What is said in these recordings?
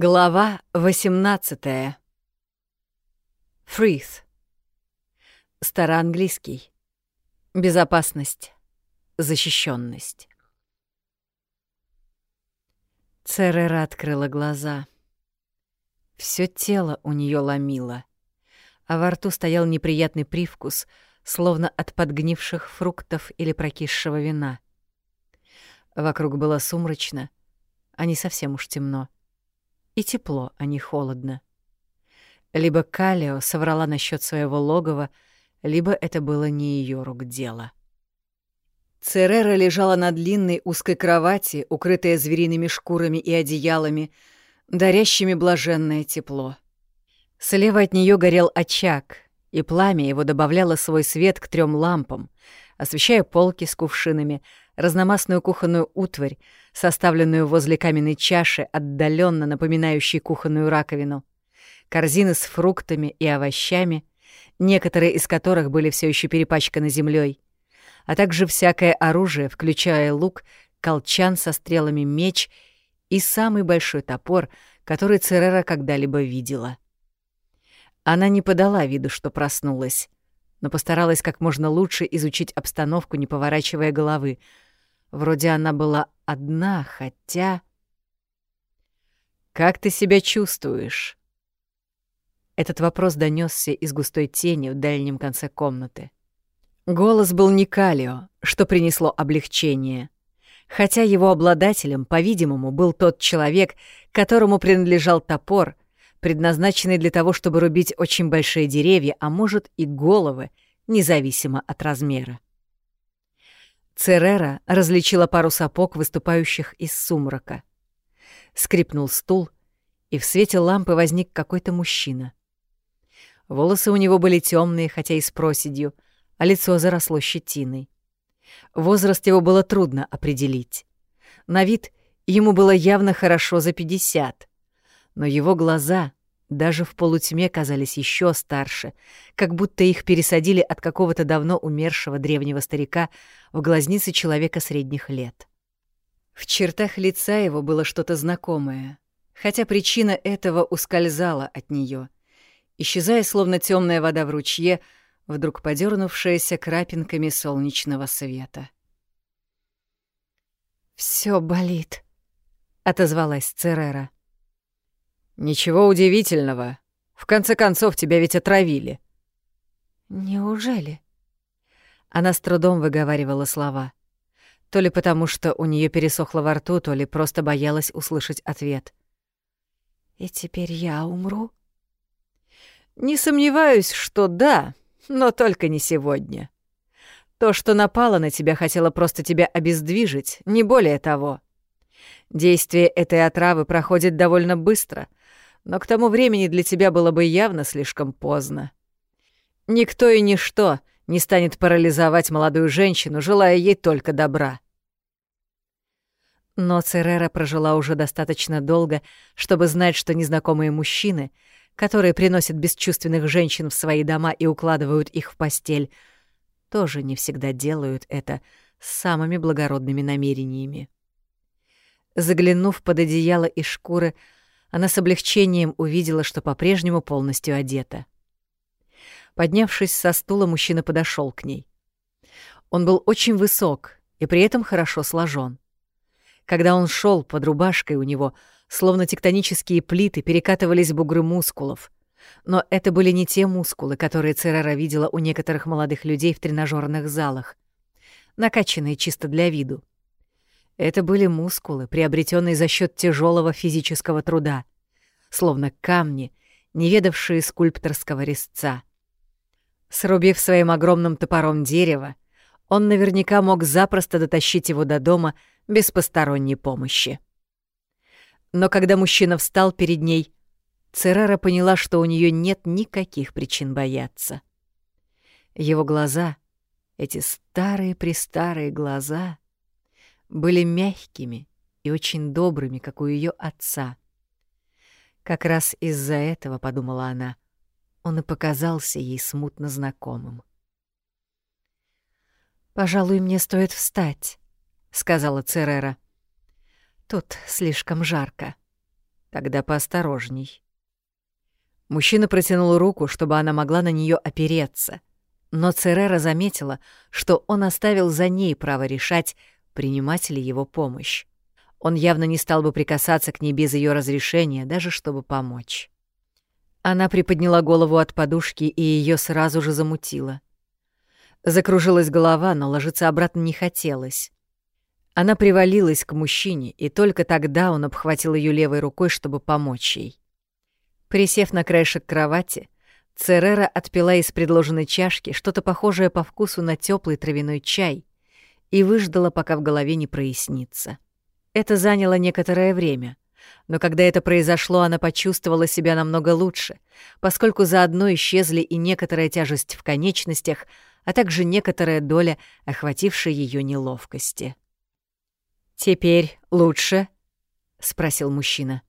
Глава 18. Фрис. Староанглийский. Безопасность. Защищенность. Церера открыла глаза. Всё тело у неё ломило, а во рту стоял неприятный привкус, словно от подгнивших фруктов или прокисшего вина. Вокруг было сумрачно, а не совсем уж темно. И тепло, а не холодно. Либо Калио соврала насчет своего логова, либо это было не ее рук дело. Церера лежала на длинной узкой кровати, укрытая звериными шкурами и одеялами, дарящими блаженное тепло. Слева от нее горел очаг, и пламя его добавляло свой свет к трем лампам, освещая полки с кувшинами, разномастную кухонную утварь, составленную возле каменной чаши, отдаленно напоминающей кухонную раковину, корзины с фруктами и овощами, некоторые из которых были все еще перепачканы землей, а также всякое оружие, включая лук, колчан со стрелами меч и самый большой топор, который Церера когда-либо видела. Она не подала виду, что проснулась, но постаралась как можно лучше изучить обстановку, не поворачивая головы. Вроде она была одна, хотя... «Как ты себя чувствуешь?» Этот вопрос донесся из густой тени в дальнем конце комнаты. Голос был не Калио, что принесло облегчение. Хотя его обладателем, по-видимому, был тот человек, которому принадлежал топор — предназначенный для того, чтобы рубить очень большие деревья, а может и головы, независимо от размера. Церера различила пару сапог, выступающих из сумрака. Скрипнул стул, и в свете лампы возник какой-то мужчина. Волосы у него были темные, хотя и с проседью, а лицо заросло щетиной. Возраст его было трудно определить. На вид ему было явно хорошо за пятьдесят, но его глаза даже в полутьме казались еще старше, как будто их пересадили от какого-то давно умершего древнего старика в глазницы человека средних лет. В чертах лица его было что-то знакомое, хотя причина этого ускользала от нее, исчезая словно темная вода в ручье, вдруг подернувшаяся крапинками солнечного света. Все болит», — отозвалась Церера. «Ничего удивительного. В конце концов, тебя ведь отравили». «Неужели?» Она с трудом выговаривала слова. То ли потому, что у нее пересохло во рту, то ли просто боялась услышать ответ. «И теперь я умру?» «Не сомневаюсь, что да, но только не сегодня. То, что напало на тебя, хотело просто тебя обездвижить, не более того. Действие этой отравы проходит довольно быстро — но к тому времени для тебя было бы явно слишком поздно. Никто и ничто не станет парализовать молодую женщину, желая ей только добра. Но Церера прожила уже достаточно долго, чтобы знать, что незнакомые мужчины, которые приносят бесчувственных женщин в свои дома и укладывают их в постель, тоже не всегда делают это с самыми благородными намерениями. Заглянув под одеяло и шкуры, она с облегчением увидела, что по-прежнему полностью одета. Поднявшись со стула, мужчина подошел к ней. Он был очень высок и при этом хорошо сложен. Когда он шел под рубашкой у него, словно тектонические плиты, перекатывались бугры мускулов. Но это были не те мускулы, которые Церера видела у некоторых молодых людей в тренажерных залах, накачанные чисто для виду. Это были мускулы, приобретенные за счет тяжелого физического труда, словно камни, не ведавшие скульпторского резца. Срубив своим огромным топором дерево, он наверняка мог запросто дотащить его до дома без посторонней помощи. Но когда мужчина встал перед ней, Церера поняла, что у нее нет никаких причин бояться. Его глаза, эти старые-престарые глаза — были мягкими и очень добрыми, как у ее отца. Как раз из-за этого, подумала она, он и показался ей смутно знакомым. «Пожалуй, мне стоит встать», — сказала Церера. «Тут слишком жарко. Тогда поосторожней. Мужчина протянул руку, чтобы она могла на нее опереться, но Церера заметила, что он оставил за ней право решать, принимать ли его помощь. Он явно не стал бы прикасаться к ней без ее разрешения, даже чтобы помочь. Она приподняла голову от подушки, и ее сразу же замутило. Закружилась голова, но ложиться обратно не хотелось. Она привалилась к мужчине, и только тогда он обхватил ее левой рукой, чтобы помочь ей. Присев на краешек кровати, Церера отпила из предложенной чашки что-то похожее по вкусу на теплый травяной чай и выждала, пока в голове не прояснится. Это заняло некоторое время, но когда это произошло, она почувствовала себя намного лучше, поскольку заодно исчезли и некоторая тяжесть в конечностях, а также некоторая доля охватившей ее неловкости. «Теперь лучше?» — спросил мужчина.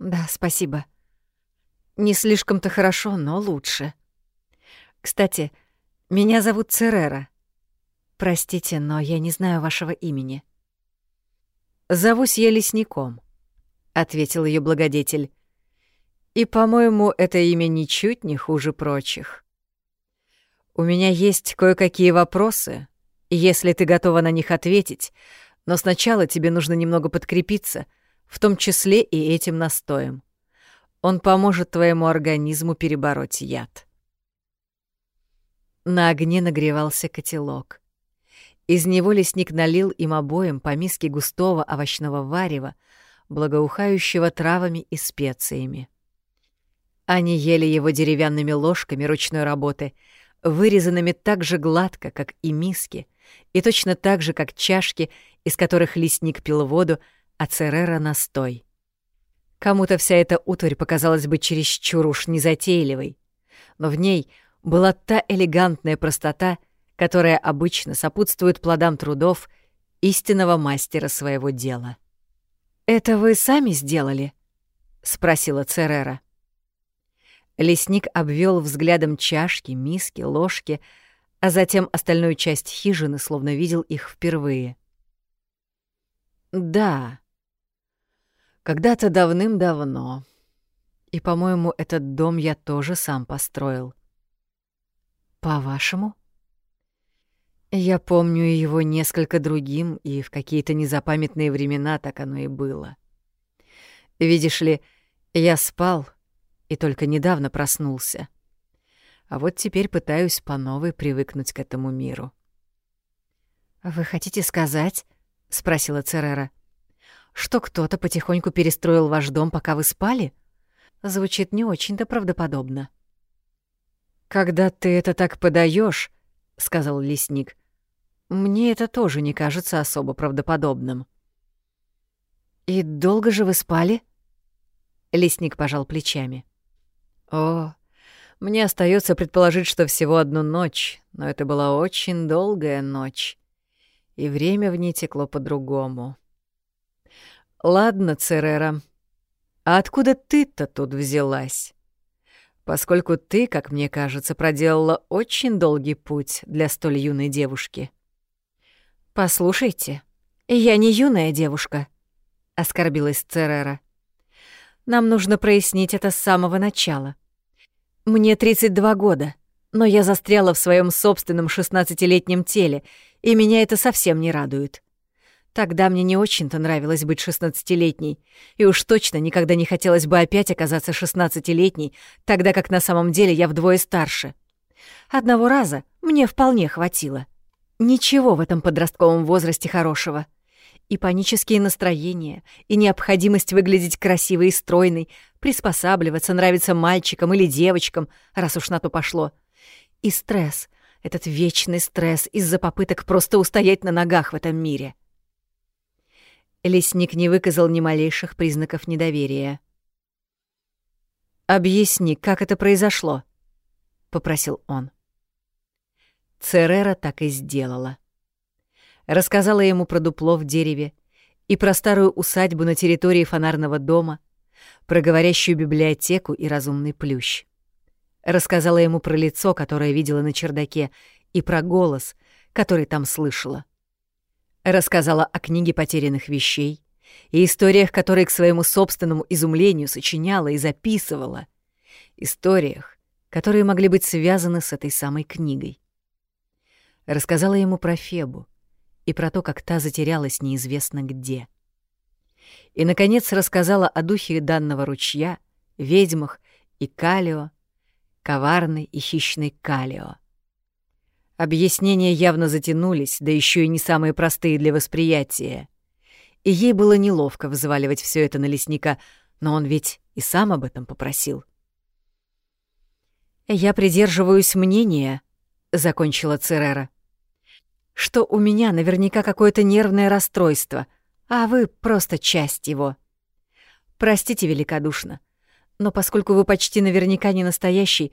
Да, спасибо. Не слишком-то хорошо, но лучше. Кстати, меня зовут Церера. Простите, но я не знаю вашего имени. Зовусь я лесником, ответил ее благодетель. И, по-моему, это имя ничуть не хуже прочих. У меня есть кое-какие вопросы, если ты готова на них ответить, но сначала тебе нужно немного подкрепиться — в том числе и этим настоем. Он поможет твоему организму перебороть яд. На огне нагревался котелок. Из него лесник налил им обоим по миске густого овощного варева, благоухающего травами и специями. Они ели его деревянными ложками ручной работы, вырезанными так же гладко, как и миски, и точно так же, как чашки, из которых лесник пил воду, а Церера — настой. Кому-то вся эта утварь показалась бы чересчур уж незатейливой, но в ней была та элегантная простота, которая обычно сопутствует плодам трудов истинного мастера своего дела. «Это вы сами сделали?» — спросила Церера. Лесник обвел взглядом чашки, миски, ложки, а затем остальную часть хижины, словно видел их впервые. «Да», когда-то давным-давно. И, по-моему, этот дом я тоже сам построил. По-вашему? Я помню его несколько другим, и в какие-то незапамятные времена так оно и было. Видишь ли, я спал и только недавно проснулся. А вот теперь пытаюсь по новой привыкнуть к этому миру. «Вы хотите сказать?» — спросила Церера что кто-то потихоньку перестроил ваш дом, пока вы спали? Звучит не очень-то правдоподобно. Когда ты это так подаешь, сказал лесник, мне это тоже не кажется особо правдоподобным. И долго же вы спали? Лесник пожал плечами. О, мне остается предположить, что всего одну ночь, но это была очень долгая ночь, и время в ней текло по-другому. «Ладно, Церера, а откуда ты-то тут взялась? Поскольку ты, как мне кажется, проделала очень долгий путь для столь юной девушки». «Послушайте, я не юная девушка», — оскорбилась Церера. «Нам нужно прояснить это с самого начала. Мне 32 года, но я застряла в своем собственном 16-летнем теле, и меня это совсем не радует. Тогда мне не очень-то нравилось быть шестнадцатилетней, и уж точно никогда не хотелось бы опять оказаться шестнадцатилетней, тогда как на самом деле я вдвое старше. Одного раза мне вполне хватило. Ничего в этом подростковом возрасте хорошего. И панические настроения, и необходимость выглядеть красивой и стройной, приспосабливаться, нравиться мальчикам или девочкам, раз уж на то пошло. И стресс, этот вечный стресс из-за попыток просто устоять на ногах в этом мире — Лесник не выказал ни малейших признаков недоверия. «Объясни, как это произошло?» — попросил он. Церера так и сделала. Рассказала ему про дупло в дереве и про старую усадьбу на территории фонарного дома, про говорящую библиотеку и разумный плющ. Рассказала ему про лицо, которое видела на чердаке, и про голос, который там слышала. Рассказала о книге потерянных вещей и историях, которые к своему собственному изумлению сочиняла и записывала. Историях, которые могли быть связаны с этой самой книгой. Рассказала ему про Фебу и про то, как та затерялась неизвестно где. И, наконец, рассказала о духе данного ручья, ведьмах и Калио, коварной и хищной Калио. Объяснения явно затянулись, да еще и не самые простые для восприятия. И ей было неловко взваливать все это на лесника, но он ведь и сам об этом попросил. «Я придерживаюсь мнения», — закончила Церера, «что у меня наверняка какое-то нервное расстройство, а вы просто часть его. Простите великодушно, но поскольку вы почти наверняка не настоящий,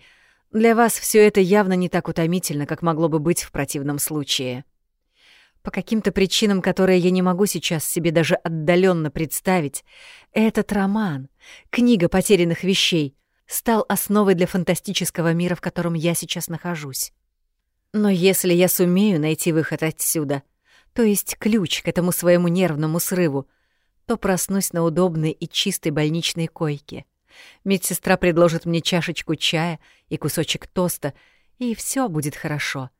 для вас все это явно не так утомительно, как могло бы быть в противном случае. По каким-то причинам, которые я не могу сейчас себе даже отдаленно представить, этот роман, книга потерянных вещей, стал основой для фантастического мира, в котором я сейчас нахожусь. Но если я сумею найти выход отсюда, то есть ключ к этому своему нервному срыву, то проснусь на удобной и чистой больничной койке. Медсестра предложит мне чашечку чая и кусочек тоста, и все будет хорошо.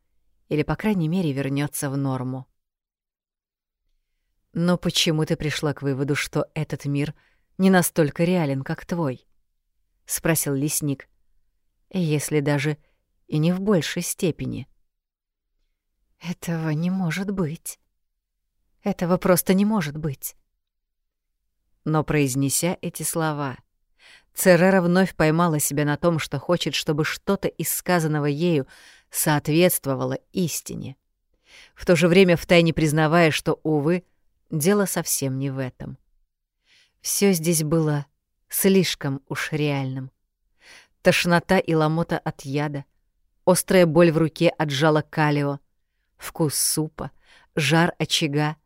Или, по крайней мере, вернется в норму. Но почему ты пришла к выводу, что этот мир не настолько реален, как твой? — спросил лесник. «Если даже и не в большей степени». «Этого не может быть. Этого просто не может быть». Но, произнеся эти слова, Церера вновь поймала себя на том, что хочет, чтобы что-то из сказанного ею соответствовало истине, в то же время втайне признавая, что, увы, дело совсем не в этом. Все здесь было слишком уж реальным. Тошнота и ломота от яда, острая боль в руке от жала калио, вкус супа, жар очага,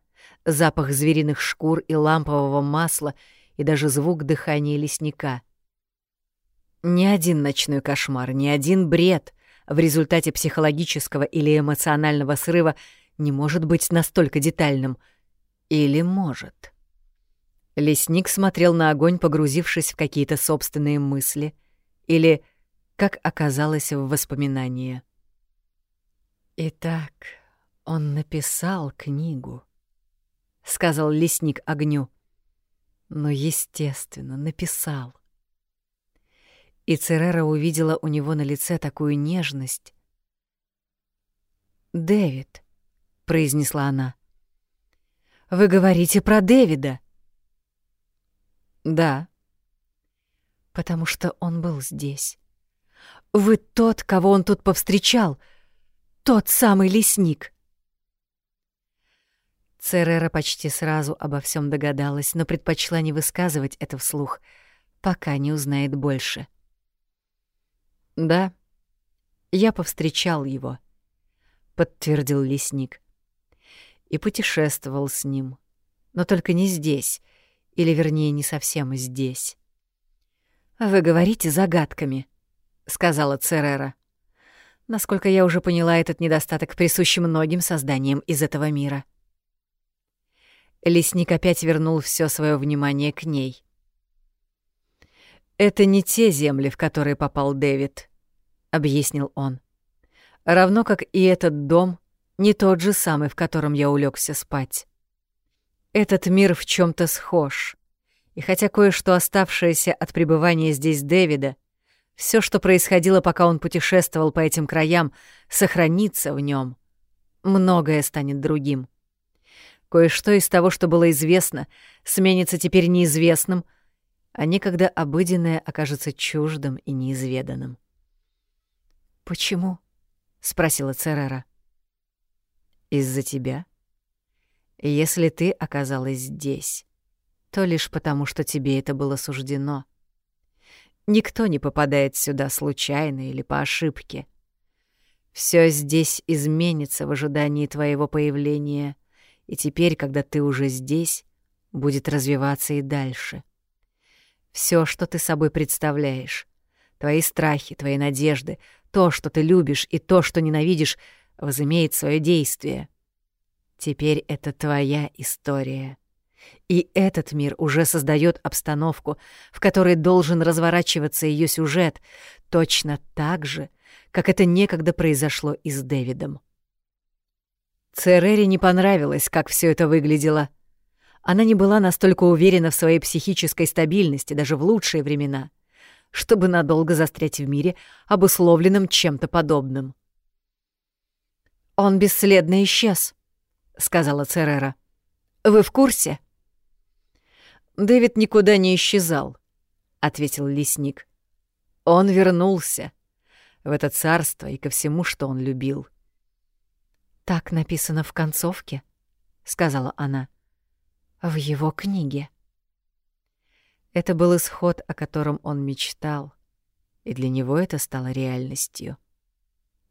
запах звериных шкур и лампового масла и даже звук дыхания лесника. Ни один ночной кошмар, ни один бред в результате психологического или эмоционального срыва не может быть настолько детальным. Или может? Лесник смотрел на огонь, погрузившись в какие-то собственные мысли, или, как оказалось, в воспоминания. «Итак, он написал книгу», — сказал лесник огню. «Ну, естественно, написал». И Церера увидела у него на лице такую нежность. «Дэвид», — произнесла она, — «вы говорите про Дэвида». Да. Потому что он был здесь. Вы тот, кого он тут повстречал. Тот самый лесник. Церера почти сразу обо всем догадалась, но предпочла не высказывать это вслух, пока не узнает больше. «Да, я повстречал его», — подтвердил лесник. «И путешествовал с ним, но только не здесь, или, вернее, не совсем здесь. «Вы говорите загадками», — сказала Церера. «Насколько я уже поняла, этот недостаток присущ многим созданиям из этого мира». Лесник опять вернул все свое внимание к ней. «Это не те земли, в которые попал Дэвид», — объяснил он. «Равно как и этот дом, не тот же самый, в котором я улегся спать. Этот мир в чем то схож. И хотя кое-что оставшееся от пребывания здесь Дэвида, все, что происходило, пока он путешествовал по этим краям, сохранится в нем. Многое станет другим. Кое-что из того, что было известно, сменится теперь неизвестным, а некогда обыденное окажется чуждым и неизведанным. «Почему?» — спросила Церера. «Из-за тебя», если ты оказалась здесь, то лишь потому, что тебе это было суждено. Никто не попадает сюда случайно или по ошибке. Все здесь изменится в ожидании твоего появления, и теперь, когда ты уже здесь, будет развиваться и дальше. Все, что ты собой представляешь, твои страхи, твои надежды, то, что ты любишь, и то, что ненавидишь, возымеет свое действие. Теперь это твоя история. И этот мир уже создает обстановку, в которой должен разворачиваться ее сюжет, точно так же, как это некогда произошло и с Дэвидом. Церере не понравилось, как все это выглядело. Она не была настолько уверена в своей психической стабильности даже в лучшие времена, чтобы надолго застрять в мире, обусловленном чем-то подобным. «Он бесследно исчез», — сказала Церера. «Вы в курсе?» «Дэвид никуда не исчезал», — ответил лесник. «Он вернулся в это царство и ко всему, что он любил». «Так написано в концовке», — сказала она. «В его книге». Это был исход, о котором он мечтал, и для него это стало реальностью.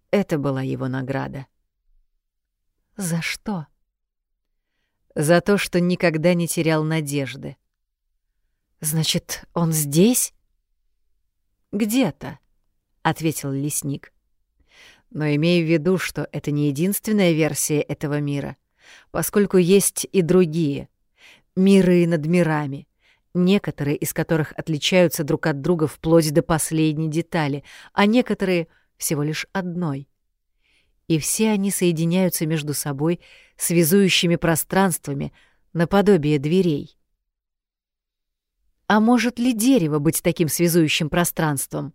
Это была его награда. «За что?» «За то, что никогда не терял надежды. Значит, он здесь? Где-то, ответил лесник. Но имею в виду, что это не единственная версия этого мира, поскольку есть и другие миры над мирами, некоторые из которых отличаются друг от друга вплоть до последней детали, а некоторые всего лишь одной. И все они соединяются между собой связующими пространствами наподобие дверей. А может ли дерево быть таким связующим пространством?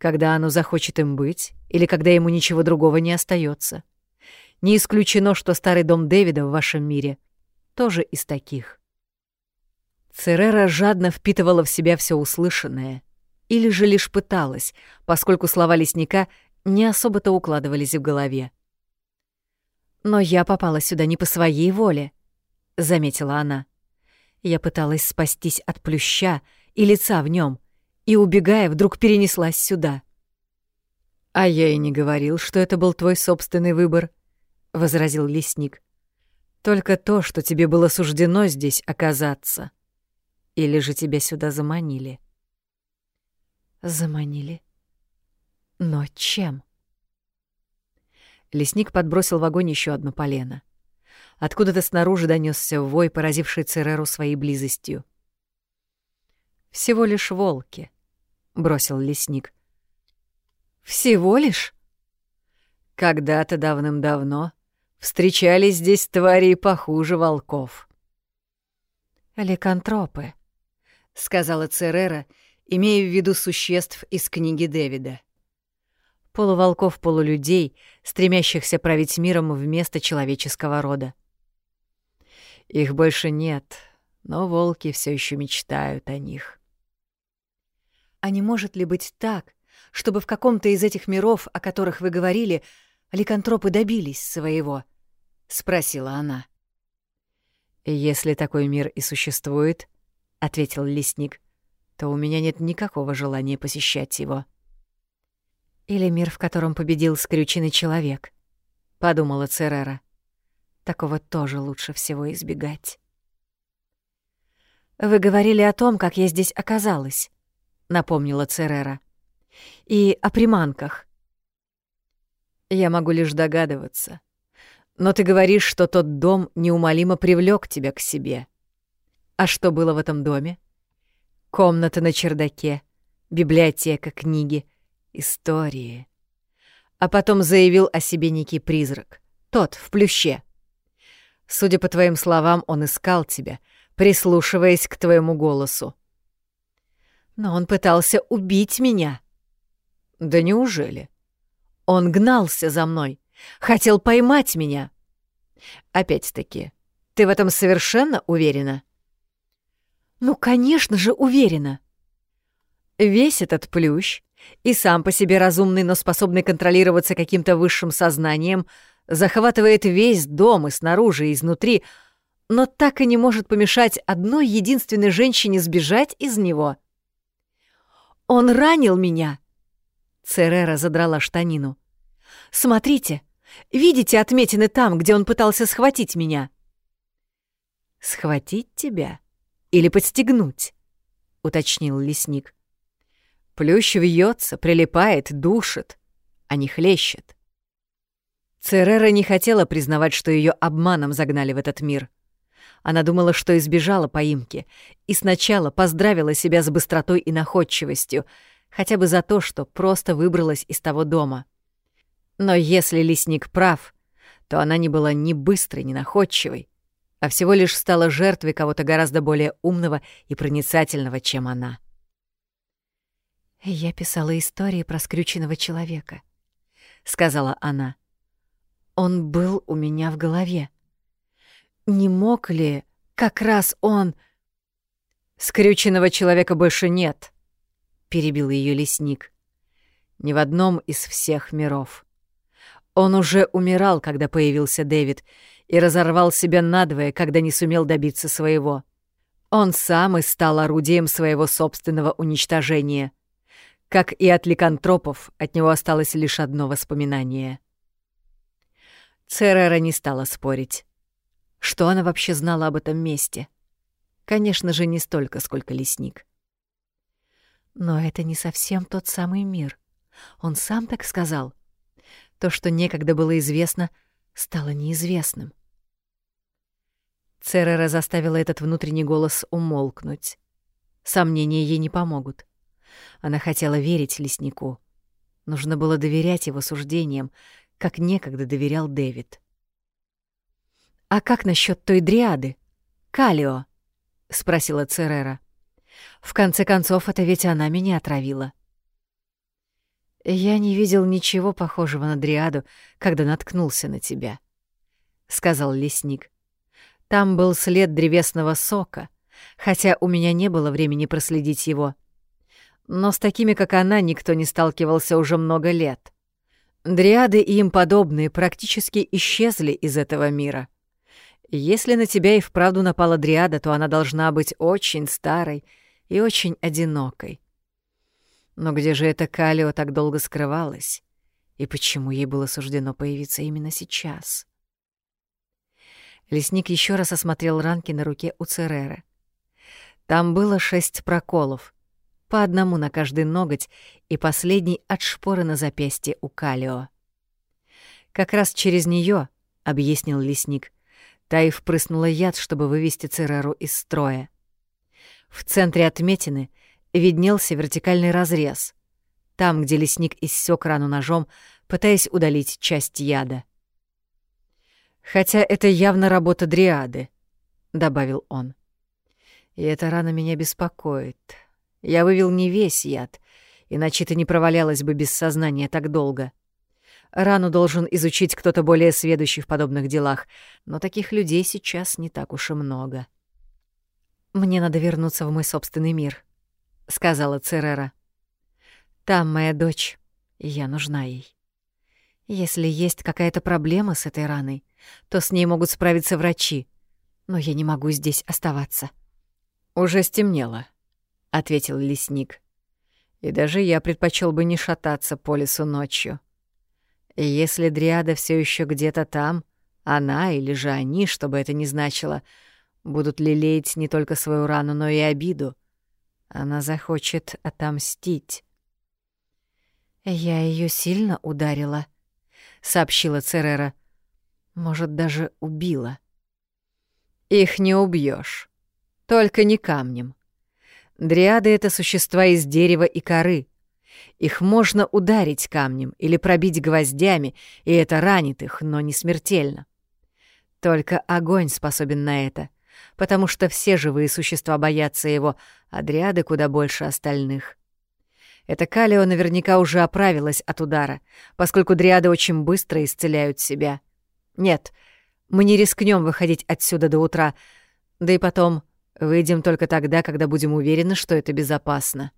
Когда оно захочет им быть, или когда ему ничего другого не остается. Не исключено, что старый дом Дэвида в вашем мире тоже из таких. Церера жадно впитывала в себя все услышанное, или же лишь пыталась, поскольку слова лесника не особо-то укладывались в голове. «Но я попала сюда не по своей воле», — заметила она. Я пыталась спастись от плюща и лица в нем, и, убегая, вдруг перенеслась сюда. «А я и не говорил, что это был твой собственный выбор», — возразил лесник. «Только то, что тебе было суждено здесь оказаться. Или же тебя сюда заманили?» «Заманили? Но чем?» Лесник подбросил в огонь еще одно полено. Откуда-то снаружи донесся вой, поразивший Цереру своей близостью. «Всего лишь волки», — бросил лесник. «Всего лишь?» «Когда-то давным-давно встречались здесь твари похуже волков». «Ликантропы», — сказала Церера, имея в виду существ из книги Дэвида. Полуволков-полулюдей, стремящихся править миром вместо человеческого рода. Их больше нет, но волки все еще мечтают о них. А не может ли быть так, чтобы в каком-то из этих миров, о которых вы говорили, ликантропы добились своего? — спросила она. «Если такой мир и существует, — ответил лесник, — то у меня нет никакого желания посещать его». «Или мир, в котором победил скрюченный человек», — подумала Церера. Такого тоже лучше всего избегать. «Вы говорили о том, как я здесь оказалась», — напомнила Церера. «И о приманках». «Я могу лишь догадываться. Но ты говоришь, что тот дом неумолимо привлек тебя к себе. А что было в этом доме? Комната на чердаке, библиотека, книги, истории». А потом заявил о себе некий призрак. Тот, в плюще. Судя по твоим словам, он искал тебя, прислушиваясь к твоему голосу. Но он пытался убить меня. Да неужели? Он гнался за мной, хотел поймать меня. Опять-таки, ты в этом совершенно уверена? Ну, конечно же, уверена. Весь этот плющ и сам по себе разумный, но способный контролироваться каким-то высшим сознанием — захватывает весь дом и снаружи, и изнутри, но так и не может помешать одной единственной женщине сбежать из него. «Он ранил меня!» Церера задрала штанину. «Смотрите, видите отметины там, где он пытался схватить меня?» «Схватить тебя или подстегнуть?» — уточнил лесник. «Плющ вьется, прилипает, душит, а не хлещет. Церера не хотела признавать, что ее обманом загнали в этот мир. Она думала, что избежала поимки, и сначала поздравила себя с быстротой и находчивостью, хотя бы за то, что просто выбралась из того дома. Но если лесник прав, то она не была ни быстрой, ни находчивой, а всего лишь стала жертвой кого-то гораздо более умного и проницательного, чем она. «Я писала истории про скрюченного человека», — сказала она. «Он был у меня в голове. Не мог ли как раз он...» «Скрюченного человека больше нет», — перебил ее лесник. «Ни в одном из всех миров. Он уже умирал, когда появился Дэвид, и разорвал себя надвое, когда не сумел добиться своего. Он сам и стал орудием своего собственного уничтожения. Как и от ликантропов, от него осталось лишь одно воспоминание. Церера не стала спорить. Что она вообще знала об этом месте? Конечно же, не столько, сколько лесник. Но это не совсем тот самый мир. Он сам так сказал. То, что некогда было известно, стало неизвестным. Церера заставила этот внутренний голос умолкнуть. Сомнения ей не помогут. Она хотела верить леснику. Нужно было доверять его суждениям, как некогда доверял Дэвид. «А как насчет той дриады? Калио?» — спросила Церера. «В конце концов, это ведь она меня отравила». «Я не видел ничего похожего на дриаду, когда наткнулся на тебя», — сказал лесник. Там был след древесного сока, хотя у меня не было времени проследить его. Но с такими, как она, никто не сталкивался уже много лет. Дриады и им подобные практически исчезли из этого мира. Если на тебя и вправду напала дриада, то она должна быть очень старой и очень одинокой. Но где же эта Калио так долго скрывалась? И почему ей было суждено появиться именно сейчас? Лесник еще раз осмотрел ранки на руке у Цереры. Там было шесть проколов, по одному на каждый ноготь и последний от шпоры на запястье у Калио. Как раз через нее, объяснил лесник, та впрыснула яд, чтобы вывести Цереру из строя. В центре отметины виднелся вертикальный разрез, там, где лесник иссек рану ножом, пытаясь удалить часть яда. Хотя это явно работа дриады, добавил он. И эта рана меня беспокоит. Я вывел не весь яд, иначе ты не провалялась бы без сознания так долго. Рану должен изучить кто-то более сведущий в подобных делах, но таких людей сейчас не так уж и много. «Мне надо вернуться в мой собственный мир», — сказала Церера. «Там моя дочь, и я нужна ей. Если есть какая-то проблема с этой раной, то с ней могут справиться врачи, но я не могу здесь оставаться. Уже стемнело, ответил лесник. И даже я предпочел бы не шататься по лесу ночью. Если Дриада все еще где-то там, она или же они, чтобы это не значило, будут лелеять не только свою рану, но и обиду. Она захочет отомстить. Я ее сильно ударила, сообщила Церера. Может, даже убила. Их не убьешь, Только не камнем. Дриады — это существа из дерева и коры. Их можно ударить камнем или пробить гвоздями, и это ранит их, но не смертельно. Только огонь способен на это, потому что все живые существа боятся его, а дриады куда больше остальных. Эта Калио наверняка уже оправилась от удара, поскольку дриады очень быстро исцеляют себя. Нет, мы не рискнем выходить отсюда до утра. Да и потом, выйдем только тогда, когда будем уверены, что это безопасно.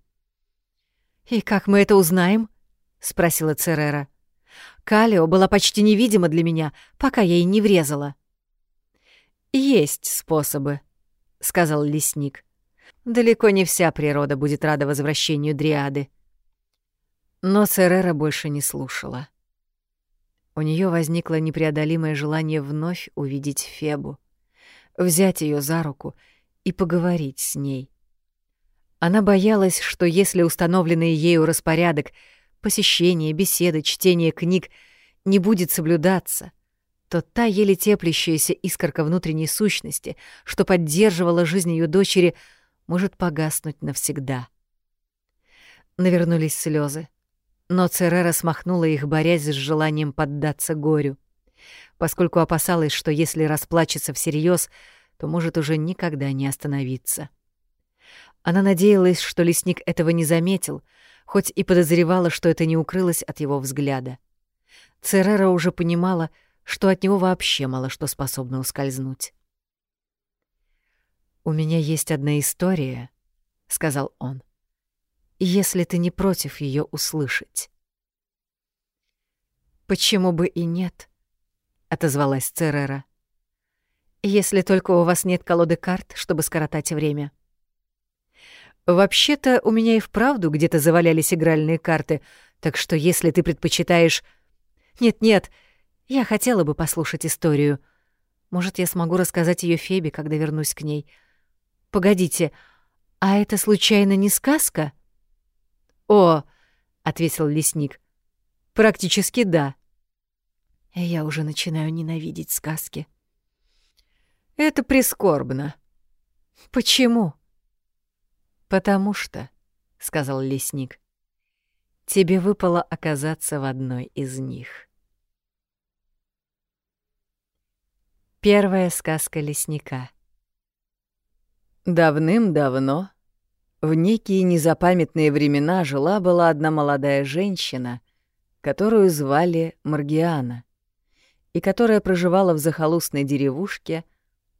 «И как мы это узнаем?» — спросила Церера. «Калио была почти невидима для меня, пока я ей не врезала». «Есть способы», — сказал лесник. «Далеко не вся природа будет рада возвращению Дриады». Но Церера больше не слушала. У нее возникло непреодолимое желание вновь увидеть Фебу, взять ее за руку и поговорить с ней. Она боялась, что если установленный ею распорядок посещение, беседы, чтение книг не будет соблюдаться, то та еле теплящаяся искорка внутренней сущности, что поддерживала жизнь ее дочери, может погаснуть навсегда. Навернулись слезы, но Церера смахнула их, борясь с желанием поддаться горю, поскольку опасалась, что если расплачется всерьез, то может уже никогда не остановиться. Она надеялась, что лесник этого не заметил, хоть и подозревала, что это не укрылось от его взгляда. Церера уже понимала, что от него вообще мало что способно ускользнуть. «У меня есть одна история», — сказал он, — «если ты не против ее услышать». «Почему бы и нет?» — отозвалась Церера. «Если только у вас нет колоды карт, чтобы скоротать время». «Вообще-то у меня и вправду где-то завалялись игральные карты, так что если ты предпочитаешь...» «Нет-нет, я хотела бы послушать историю. Может, я смогу рассказать ее Фебе, когда вернусь к ней. Погодите, а это случайно не сказка? О, ответил лесник. Практически да. Я уже начинаю ненавидеть сказки. Это прискорбно. Почему? Потому что, сказал лесник, тебе выпало оказаться в одной из них. Первая сказка лесника. Давным-давно, в некие незапамятные времена, жила-была одна молодая женщина, которую звали Маргиана, и которая проживала в захолустной деревушке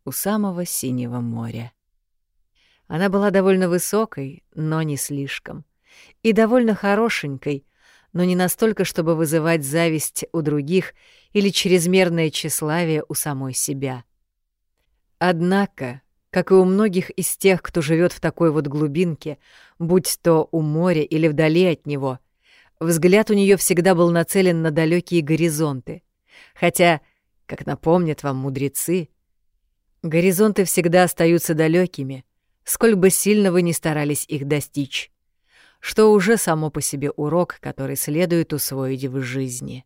у самого Синего моря. Она была довольно высокой, но не слишком, и довольно хорошенькой, но не настолько, чтобы вызывать зависть у других или чрезмерное тщеславие у самой себя. Однако, как и у многих из тех, кто живет в такой вот глубинке, будь то у моря или вдали от него, взгляд у нее всегда был нацелен на далекие горизонты. Хотя, как напомнят вам мудрецы, горизонты всегда остаются далекими, сколь бы сильно вы ни старались их достичь что уже само по себе урок, который следует усвоить в жизни.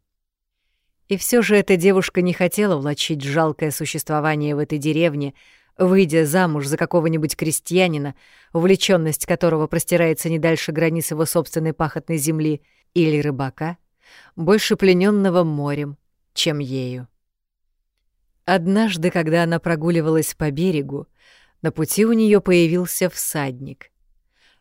И все же эта девушка не хотела влачить жалкое существование в этой деревне, выйдя замуж за какого-нибудь крестьянина, увлеченность которого простирается не дальше границ его собственной пахотной земли, или рыбака, больше плененного морем, чем ею. Однажды, когда она прогуливалась по берегу, на пути у нее появился всадник —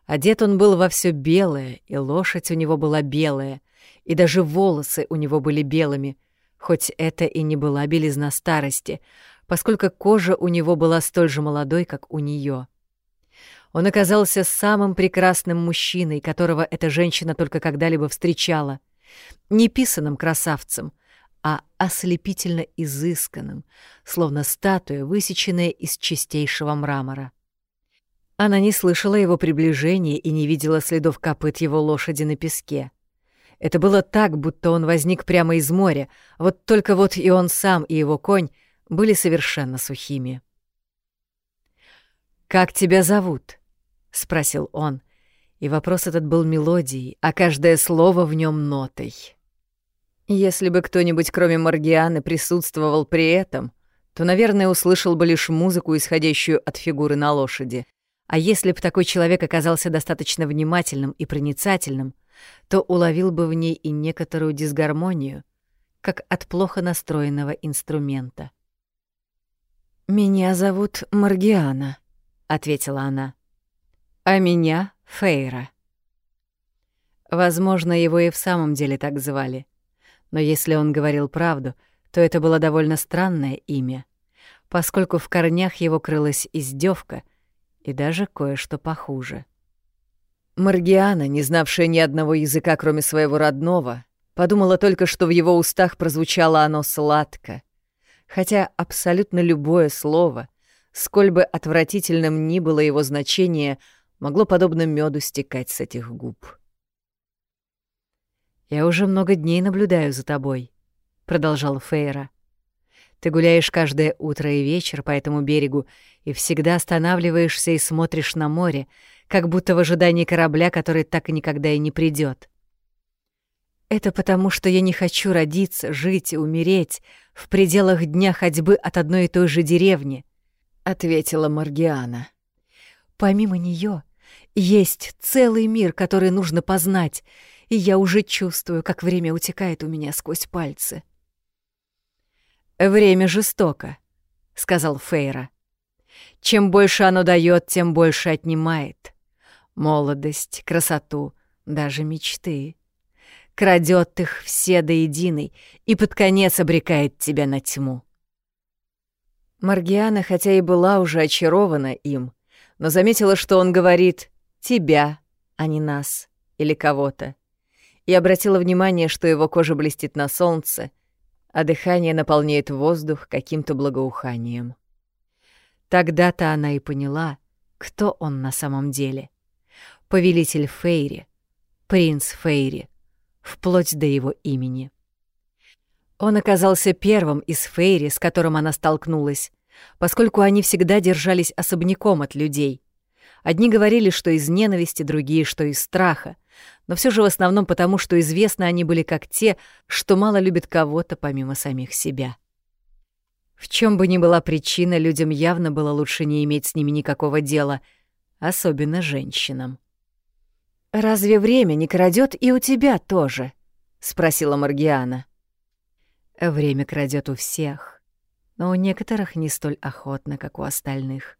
Одет он был во все белое, и лошадь у него была белая, и даже волосы у него были белыми, хоть это и не была белизна старости, поскольку кожа у него была столь же молодой, как у нее. Он оказался самым прекрасным мужчиной, которого эта женщина только когда-либо встречала. Не писаным красавцем, а ослепительно изысканным, словно статуя, высеченная из чистейшего мрамора. Она не слышала его приближения и не видела следов копыт его лошади на песке. Это было так, будто он возник прямо из моря, вот только вот и он сам, и его конь были совершенно сухими. «Как тебя зовут?» — спросил он, и вопрос этот был мелодией, а каждое слово в нем нотой. Если бы кто-нибудь, кроме Маргианы, присутствовал при этом, то, наверное, услышал бы лишь музыку, исходящую от фигуры на лошади, а если б такой человек оказался достаточно внимательным и проницательным, то уловил бы в ней и некоторую дисгармонию, как от плохо настроенного инструмента. «Меня зовут Маргиана», — ответила она. «А меня — Фейра». Возможно, его и в самом деле так звали. Но если он говорил правду, то это было довольно странное имя, поскольку в корнях его крылась издевка — и даже кое-что похуже. Маргиана, не знавшая ни одного языка, кроме своего родного, подумала только, что в его устах прозвучало оно сладко, хотя абсолютно любое слово, сколь бы отвратительным ни было его значение, могло подобно меду стекать с этих губ. «Я уже много дней наблюдаю за тобой», — продолжал Фейра. Ты гуляешь каждое утро и вечер по этому берегу и всегда останавливаешься и смотришь на море, как будто в ожидании корабля, который так и никогда и не придет. Это потому, что я не хочу родиться, жить и умереть в пределах дня ходьбы от одной и той же деревни, ответила Маргиана. Помимо нее есть целый мир, который нужно познать, и я уже чувствую, как время утекает у меня сквозь пальцы. Время жестоко, сказал Фейра. Чем больше оно дает, тем больше отнимает. Молодость, красоту, даже мечты. Крадет их все до единой и под конец обрекает тебя на тьму. Маргиана, хотя и была уже очарована им, но заметила, что он говорит «тебя», а не «нас» или кого-то, и обратила внимание, что его кожа блестит на солнце, а дыхание наполняет воздух каким-то благоуханием. Тогда-то она и поняла, кто он на самом деле. Повелитель Фейри, принц Фейри, вплоть до его имени. Он оказался первым из Фейри, с которым она столкнулась, поскольку они всегда держались особняком от людей. Одни говорили, что из ненависти, другие, что из страха, но все же в основном потому, что известны они были как те, что мало любят кого-то помимо самих себя. В чем бы ни была причина, людям явно было лучше не иметь с ними никакого дела, особенно женщинам. «Разве время не крадет и у тебя тоже?» — спросила Маргиана. «Время крадет у всех, но у некоторых не столь охотно, как у остальных.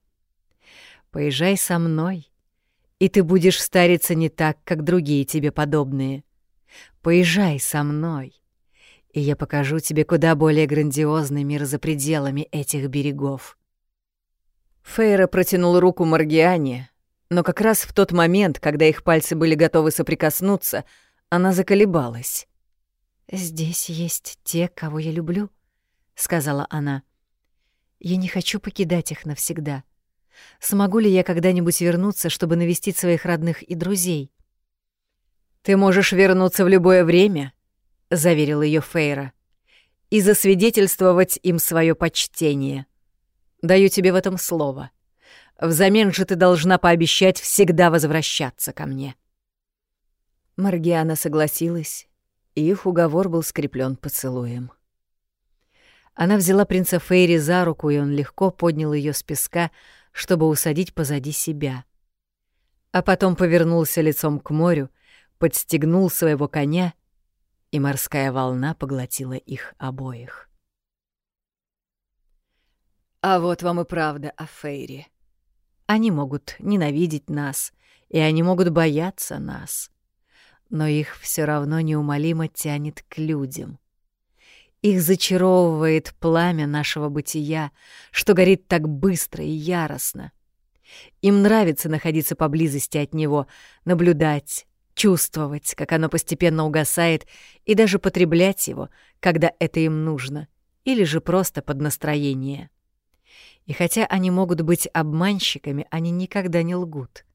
Поезжай со мной, и ты будешь стариться не так, как другие тебе подобные. Поезжай со мной, и я покажу тебе куда более грандиозный мир за пределами этих берегов. Фейра протянул руку Маргиане, но как раз в тот момент, когда их пальцы были готовы соприкоснуться, она заколебалась. «Здесь есть те, кого я люблю», — сказала она. «Я не хочу покидать их навсегда. Смогу ли я когда-нибудь вернуться, чтобы навестить своих родных и друзей?» «Ты можешь вернуться в любое время», — заверил ее Фейра, — «и засвидетельствовать им свое почтение. Даю тебе в этом слово. Взамен же ты должна пообещать всегда возвращаться ко мне». Маргиана согласилась, и их уговор был скреплен поцелуем. Она взяла принца Фейри за руку, и он легко поднял ее с песка, чтобы усадить позади себя. А потом повернулся лицом к морю, подстегнул своего коня — и морская волна поглотила их обоих. А вот вам и правда о Фейре. Они могут ненавидеть нас, и они могут бояться нас, но их все равно неумолимо тянет к людям. Их зачаровывает пламя нашего бытия, что горит так быстро и яростно. Им нравится находиться поблизости от него, наблюдать, чувствовать, как оно постепенно угасает, и даже потреблять его, когда это им нужно, или же просто под настроение. И хотя они могут быть обманщиками, они никогда не лгут.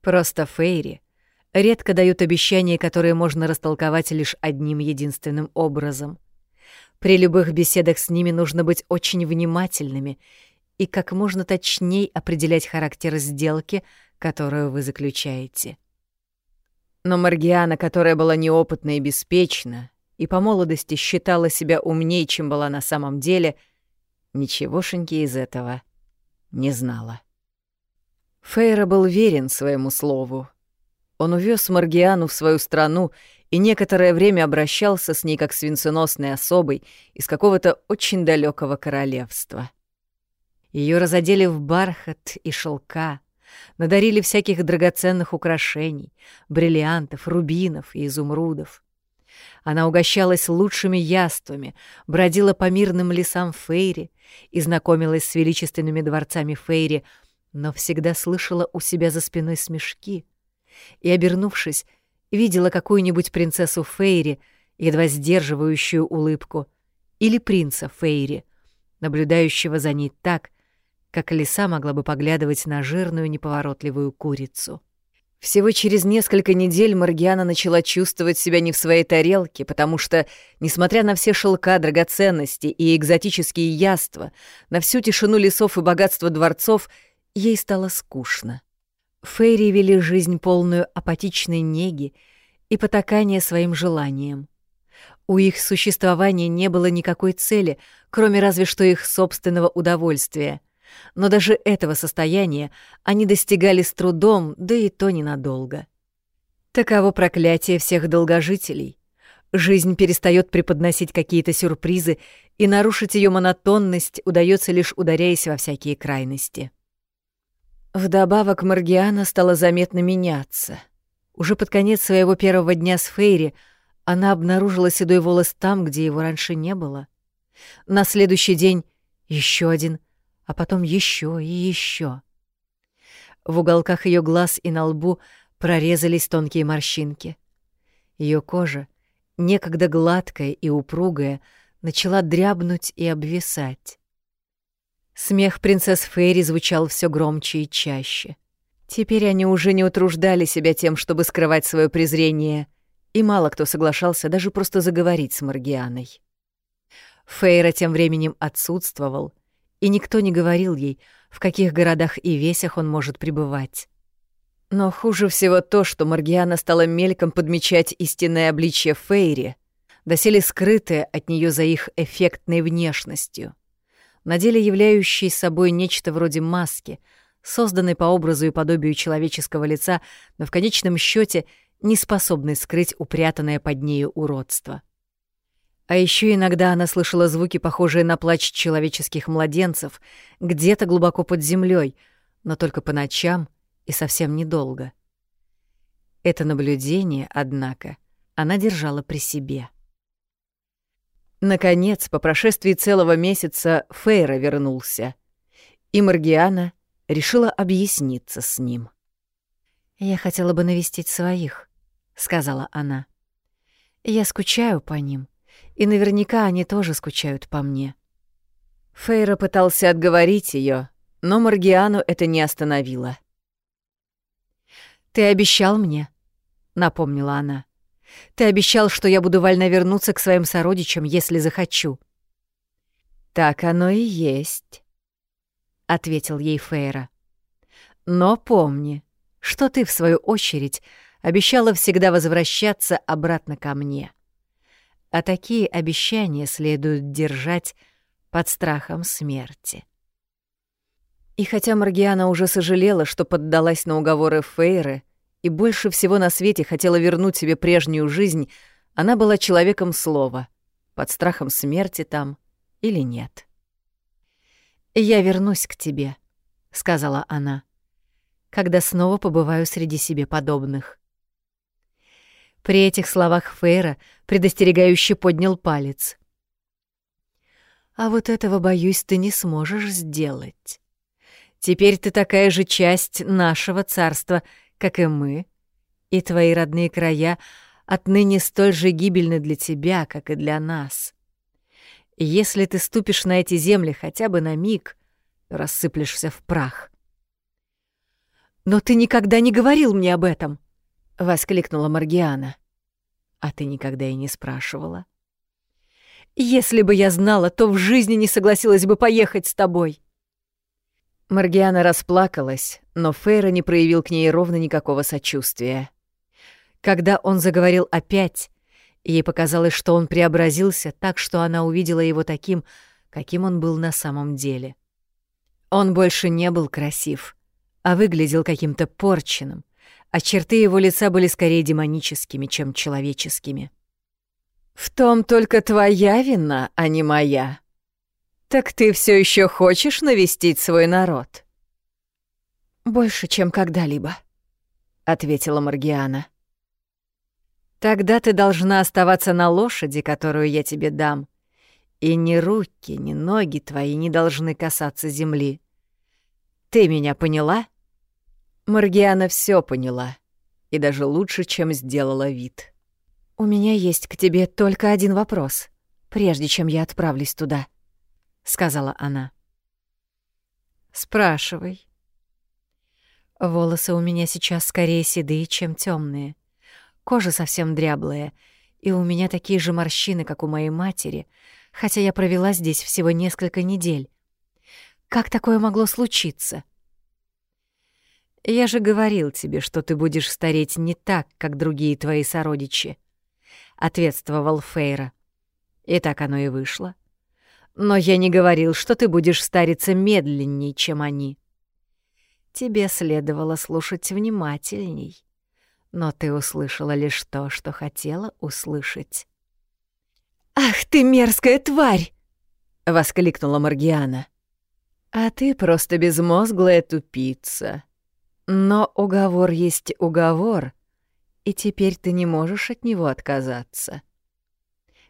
Просто Фейри редко дают обещания, которые можно растолковать лишь одним единственным образом. При любых беседах с ними нужно быть очень внимательными и как можно точней определять характер сделки, которую вы заключаете. Но Маргиана, которая была неопытна и беспечна, и по молодости считала себя умнее, чем была на самом деле, ничегошеньки из этого не знала. Фейра был верен своему слову. Он увез Маргиану в свою страну и некоторое время обращался с ней как с венценосной особой из какого-то очень далекого королевства. Ее разодели в бархат и шелка, надарили всяких драгоценных украшений, бриллиантов, рубинов и изумрудов. Она угощалась лучшими яствами, бродила по мирным лесам Фейри и знакомилась с величественными дворцами Фейри, но всегда слышала у себя за спиной смешки и, обернувшись, видела какую-нибудь принцессу Фейри, едва сдерживающую улыбку, или принца Фейри, наблюдающего за ней так, как лиса могла бы поглядывать на жирную неповоротливую курицу. Всего через несколько недель Маргиана начала чувствовать себя не в своей тарелке, потому что, несмотря на все шелка, драгоценности и экзотические яства, на всю тишину лесов и богатство дворцов, ей стало скучно. Фейри вели жизнь полную апатичной неги и потакание своим желаниям. У их существования не было никакой цели, кроме разве что их собственного удовольствия. Но даже этого состояния они достигали с трудом, да и то ненадолго. Таково проклятие всех долгожителей. Жизнь перестает преподносить какие-то сюрпризы, и нарушить ее монотонность удается лишь ударяясь во всякие крайности. Вдобавок Маргиана стала заметно меняться. Уже под конец своего первого дня с Фейри она обнаружила седой волос там, где его раньше не было. На следующий день еще один, а потом еще и еще. В уголках ее глаз и на лбу прорезались тонкие морщинки. Ее кожа, некогда гладкая и упругая, начала дрябнуть и обвисать. Смех принцесс Фейри звучал все громче и чаще. Теперь они уже не утруждали себя тем, чтобы скрывать свое презрение, и мало кто соглашался даже просто заговорить с Маргианой. Фейра тем временем отсутствовал, и никто не говорил ей, в каких городах и весях он может пребывать. Но хуже всего то, что Маргиана стала мельком подмечать истинное обличье Фейри, доселе скрытое от нее за их эффектной внешностью — на деле являющей собой нечто вроде маски, созданной по образу и подобию человеческого лица, но в конечном счете не способной скрыть упрятанное под нею уродство. А еще иногда она слышала звуки, похожие на плач человеческих младенцев, где-то глубоко под землей, но только по ночам и совсем недолго. Это наблюдение, однако, она держала при себе. Наконец, по прошествии целого месяца, Фейра вернулся, и Маргиана решила объясниться с ним. «Я хотела бы навестить своих», — сказала она. «Я скучаю по ним, и наверняка они тоже скучают по мне». Фейра пытался отговорить ее, но Маргиану это не остановило. «Ты обещал мне», — напомнила она. Ты обещал, что я буду вольна вернуться к своим сородичам, если захочу». «Так оно и есть», — ответил ей Фейра. «Но помни, что ты, в свою очередь, обещала всегда возвращаться обратно ко мне. А такие обещания следует держать под страхом смерти». И хотя Маргиана уже сожалела, что поддалась на уговоры Фейры, и больше всего на свете хотела вернуть себе прежнюю жизнь, она была человеком слова, под страхом смерти там или нет. «Я вернусь к тебе», — сказала она, — «когда снова побываю среди себе подобных». При этих словах Фейра предостерегающе поднял палец. «А вот этого, боюсь, ты не сможешь сделать. Теперь ты такая же часть нашего царства, как и мы, и твои родные края отныне столь же гибельны для тебя, как и для нас. если ты ступишь на эти земли хотя бы на миг, рассыплешься в прах. «Но ты никогда не говорил мне об этом!» — воскликнула Маргиана. «А ты никогда и не спрашивала?» «Если бы я знала, то в жизни не согласилась бы поехать с тобой!» Маргиана расплакалась, но Фейра не проявил к ней ровно никакого сочувствия. Когда он заговорил опять, ей показалось, что он преобразился так, что она увидела его таким, каким он был на самом деле. Он больше не был красив, а выглядел каким-то порченным, а черты его лица были скорее демоническими, чем человеческими. «В том только твоя вина, а не моя», «Так ты все еще хочешь навестить свой народ?» «Больше, чем когда-либо», — ответила Маргиана. «Тогда ты должна оставаться на лошади, которую я тебе дам, и ни руки, ни ноги твои не должны касаться земли. Ты меня поняла?» Маргиана все поняла, и даже лучше, чем сделала вид. «У меня есть к тебе только один вопрос, прежде чем я отправлюсь туда», сказала она. Спрашивай. Волосы у меня сейчас скорее седые, чем темные. Кожа совсем дряблая, и у меня такие же морщины, как у моей матери, хотя я провела здесь всего несколько недель. Как такое могло случиться? Я же говорил тебе, что ты будешь стареть не так, как другие твои сородичи, ответствовал Фейра. И так оно и вышло. Но я не говорил, что ты будешь стариться медленнее, чем они. Тебе следовало слушать внимательней, но ты услышала лишь то, что хотела услышать. «Ах ты мерзкая тварь!» — воскликнула Маргиана. «А ты просто безмозглая тупица. Но уговор есть уговор, и теперь ты не можешь от него отказаться».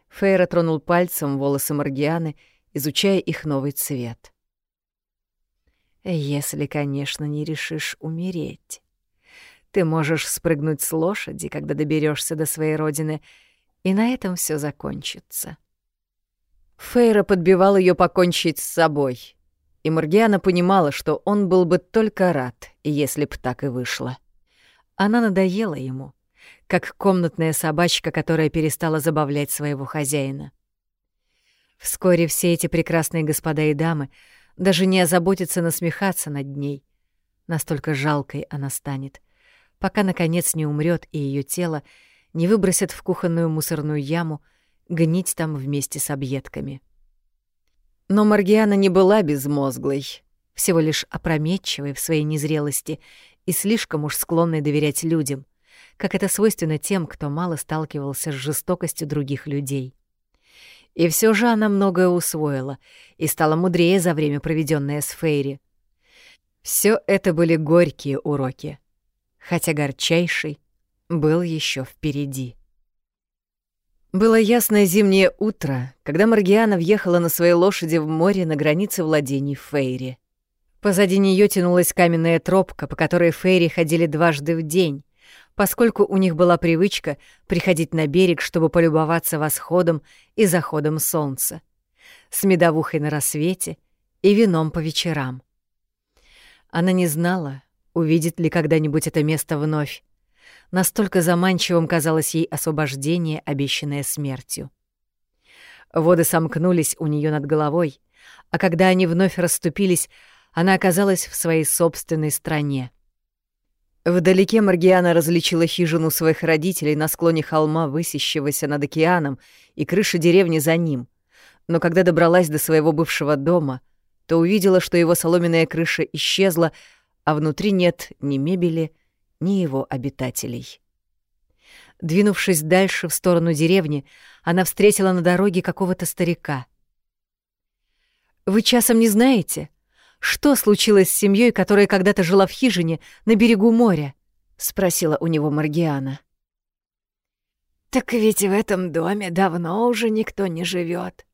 Фейра тронул пальцем волосы Маргианы, изучая их новый цвет. «Если, конечно, не решишь умереть. Ты можешь спрыгнуть с лошади, когда доберешься до своей родины, и на этом все закончится». Фейра подбивал ее покончить с собой, и Маргиана понимала, что он был бы только рад, если б так и вышло. Она надоела ему, как комнатная собачка, которая перестала забавлять своего хозяина. Вскоре все эти прекрасные господа и дамы даже не озаботятся насмехаться над ней. Настолько жалкой она станет, пока, наконец, не умрет и ее тело не выбросят в кухонную мусорную яму, гнить там вместе с объедками. Но Маргиана не была безмозглой, всего лишь опрометчивой в своей незрелости и слишком уж склонной доверять людям, как это свойственно тем, кто мало сталкивался с жестокостью других людей. И все же она многое усвоила и стала мудрее за время, проведенное с Фейри. Все это были горькие уроки, хотя горчайший был еще впереди. Было ясное зимнее утро, когда Маргиана въехала на своей лошади в море на границе владений Фейри. Позади нее тянулась каменная тропка, по которой Фейри ходили дважды в день, поскольку у них была привычка приходить на берег, чтобы полюбоваться восходом и заходом солнца, с медовухой на рассвете и вином по вечерам. Она не знала, увидит ли когда-нибудь это место вновь, Настолько заманчивым казалось ей освобождение, обещанное смертью. Воды сомкнулись у нее над головой, а когда они вновь расступились, она оказалась в своей собственной стране. Вдалеке Маргиана различила хижину своих родителей на склоне холма, высящегося над океаном, и крыши деревни за ним. Но когда добралась до своего бывшего дома, то увидела, что его соломенная крыша исчезла, а внутри нет ни мебели, ни его обитателей. Двинувшись дальше в сторону деревни, она встретила на дороге какого-то старика. «Вы часом не знаете, что случилось с семьей, которая когда-то жила в хижине на берегу моря?» — спросила у него Маргиана. «Так ведь в этом доме давно уже никто не живет.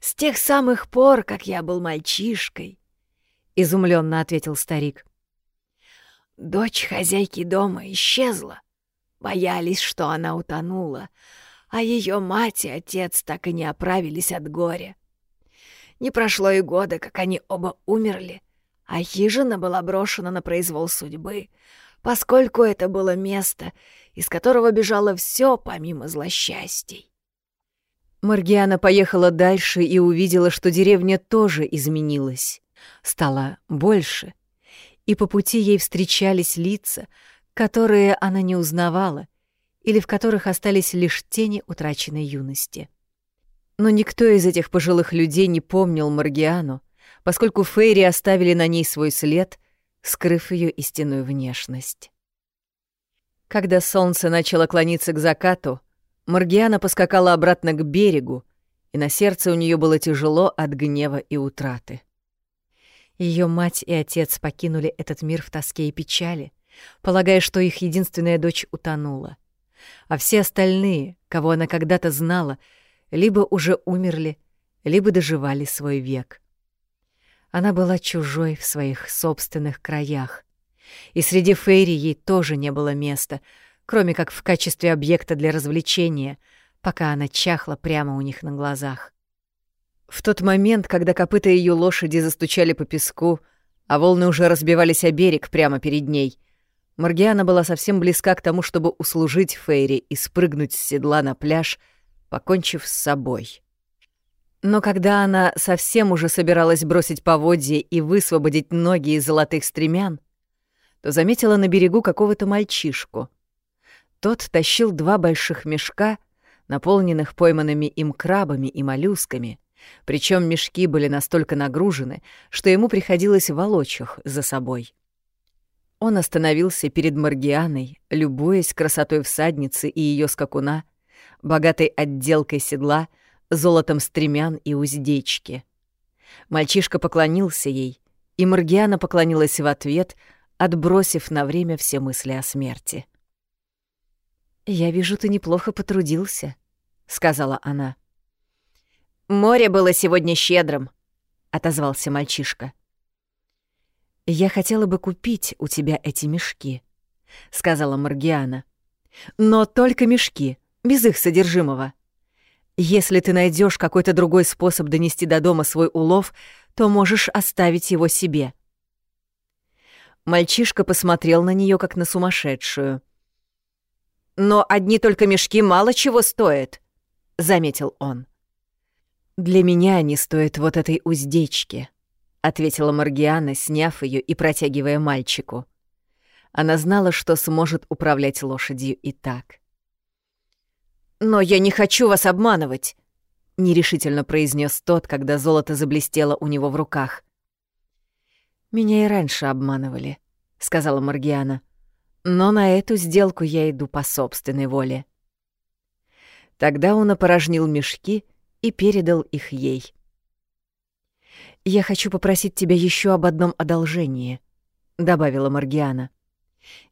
С тех самых пор, как я был мальчишкой», — изумленно ответил старик. Дочь хозяйки дома исчезла. Боялись, что она утонула, а ее мать и отец так и не оправились от горя. Не прошло и года, как они оба умерли, а хижина была брошена на произвол судьбы, поскольку это было место, из которого бежало все помимо злосчастий. Маргиана поехала дальше и увидела, что деревня тоже изменилась. Стала больше, и по пути ей встречались лица, которые она не узнавала или в которых остались лишь тени утраченной юности. Но никто из этих пожилых людей не помнил Маргиану, поскольку Фейри оставили на ней свой след, скрыв ее истинную внешность. Когда солнце начало клониться к закату, Маргиана поскакала обратно к берегу, и на сердце у нее было тяжело от гнева и утраты. Ее мать и отец покинули этот мир в тоске и печали, полагая, что их единственная дочь утонула. А все остальные, кого она когда-то знала, либо уже умерли, либо доживали свой век. Она была чужой в своих собственных краях. И среди фейри ей тоже не было места, кроме как в качестве объекта для развлечения, пока она чахла прямо у них на глазах. В тот момент, когда копыта ее лошади застучали по песку, а волны уже разбивались о берег прямо перед ней, Маргиана была совсем близка к тому, чтобы услужить Фейри и спрыгнуть с седла на пляж, покончив с собой. Но когда она совсем уже собиралась бросить поводье и высвободить ноги из золотых стремян, то заметила на берегу какого-то мальчишку. Тот тащил два больших мешка, наполненных пойманными им крабами и моллюсками, причем мешки были настолько нагружены, что ему приходилось волочь их за собой. Он остановился перед Маргианой, любуясь красотой всадницы и ее скакуна, богатой отделкой седла, золотом стремян и уздечки. Мальчишка поклонился ей, и Маргиана поклонилась в ответ, отбросив на время все мысли о смерти. «Я вижу, ты неплохо потрудился», — сказала она. «Море было сегодня щедрым», — отозвался мальчишка. «Я хотела бы купить у тебя эти мешки», — сказала Маргиана. «Но только мешки, без их содержимого. Если ты найдешь какой-то другой способ донести до дома свой улов, то можешь оставить его себе». Мальчишка посмотрел на нее как на сумасшедшую. «Но одни только мешки мало чего стоят», — заметил он. «Для меня они стоят вот этой уздечки», — ответила Маргиана, сняв ее и протягивая мальчику. Она знала, что сможет управлять лошадью и так. «Но я не хочу вас обманывать», — нерешительно произнес тот, когда золото заблестело у него в руках. «Меня и раньше обманывали», — сказала Маргиана. «Но на эту сделку я иду по собственной воле». Тогда он опорожнил мешки и передал их ей. «Я хочу попросить тебя еще об одном одолжении», — добавила Маргиана.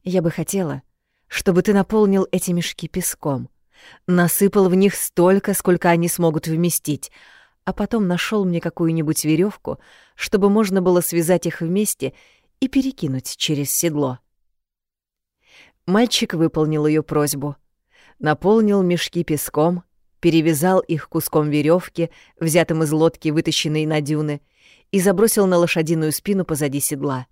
«Я бы хотела, чтобы ты наполнил эти мешки песком, насыпал в них столько, сколько они смогут вместить, а потом нашел мне какую-нибудь веревку, чтобы можно было связать их вместе и перекинуть через седло». Мальчик выполнил ее просьбу, наполнил мешки песком, перевязал их куском веревки, взятым из лодки, вытащенной на дюны, и забросил на лошадиную спину позади седла.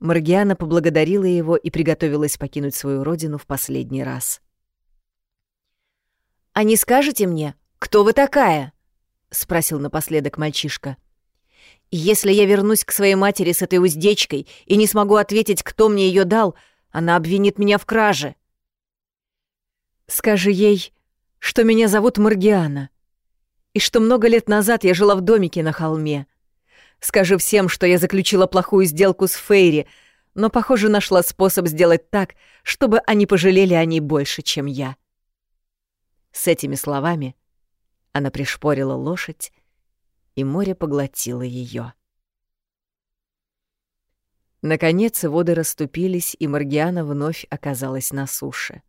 Маргиана поблагодарила его и приготовилась покинуть свою родину в последний раз. «А не скажете мне, кто вы такая?» — спросил напоследок мальчишка. «Если я вернусь к своей матери с этой уздечкой и не смогу ответить, кто мне ее дал, она обвинит меня в краже». «Скажи ей, что меня зовут Маргиана, и что много лет назад я жила в домике на холме. Скажи всем, что я заключила плохую сделку с Фейри, но, похоже, нашла способ сделать так, чтобы они пожалели о ней больше, чем я. С этими словами она пришпорила лошадь, и море поглотило ее. Наконец воды расступились, и Маргиана вновь оказалась на суше.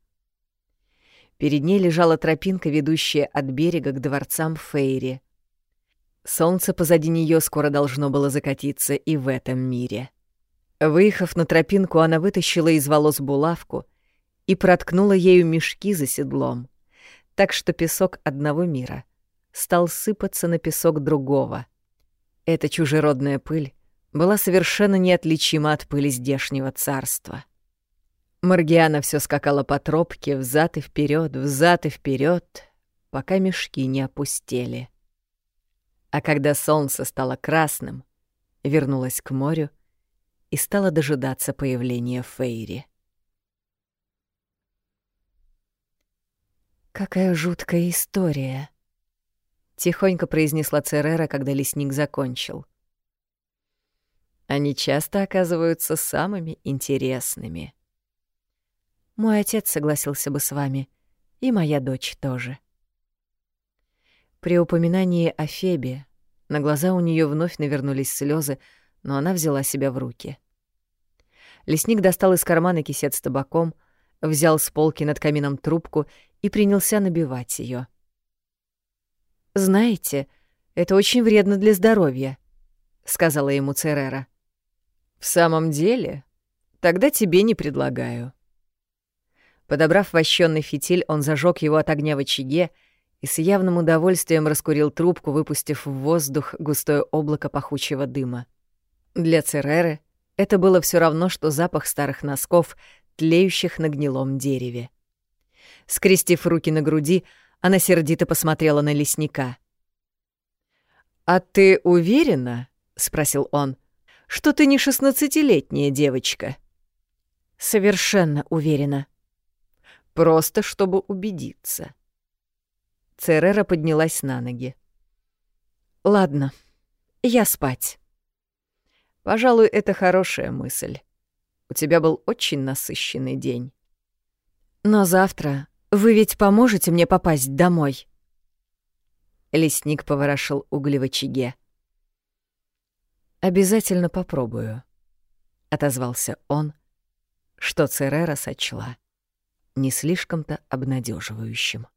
Перед ней лежала тропинка, ведущая от берега к дворцам Фейри. Солнце позади нее скоро должно было закатиться и в этом мире. Выехав на тропинку, она вытащила из волос булавку и проткнула ею мешки за седлом, так что песок одного мира стал сыпаться на песок другого. Эта чужеродная пыль была совершенно неотличима от пыли здешнего царства. Маргиана все скакала по тропке взад и вперед, взад и вперед, пока мешки не опустели. А когда солнце стало красным, вернулась к морю и стала дожидаться появления Фейри. «Какая жуткая история», — тихонько произнесла Церера, когда лесник закончил. «Они часто оказываются самыми интересными», мой отец согласился бы с вами, и моя дочь тоже. При упоминании о Фебе на глаза у нее вновь навернулись слезы, но она взяла себя в руки. Лесник достал из кармана кисет с табаком, взял с полки над камином трубку и принялся набивать ее. «Знаете, это очень вредно для здоровья», — сказала ему Церера. «В самом деле? Тогда тебе не предлагаю». Подобрав вощёный фитиль, он зажег его от огня в очаге и с явным удовольствием раскурил трубку, выпустив в воздух густое облако пахучего дыма. Для Цереры это было все равно, что запах старых носков, тлеющих на гнилом дереве. Скрестив руки на груди, она сердито посмотрела на лесника. «А ты уверена?» — спросил он, — «что ты не шестнадцатилетняя девочка?» Совершенно уверена. Просто чтобы убедиться. Церера поднялась на ноги. Ладно, я спать. Пожалуй, это хорошая мысль. У тебя был очень насыщенный день. Но завтра вы ведь поможете мне попасть домой. Лесник поворошил угли в очаге. «Обязательно попробую», — отозвался он, что Церера сочла не слишком-то обнадеживающим.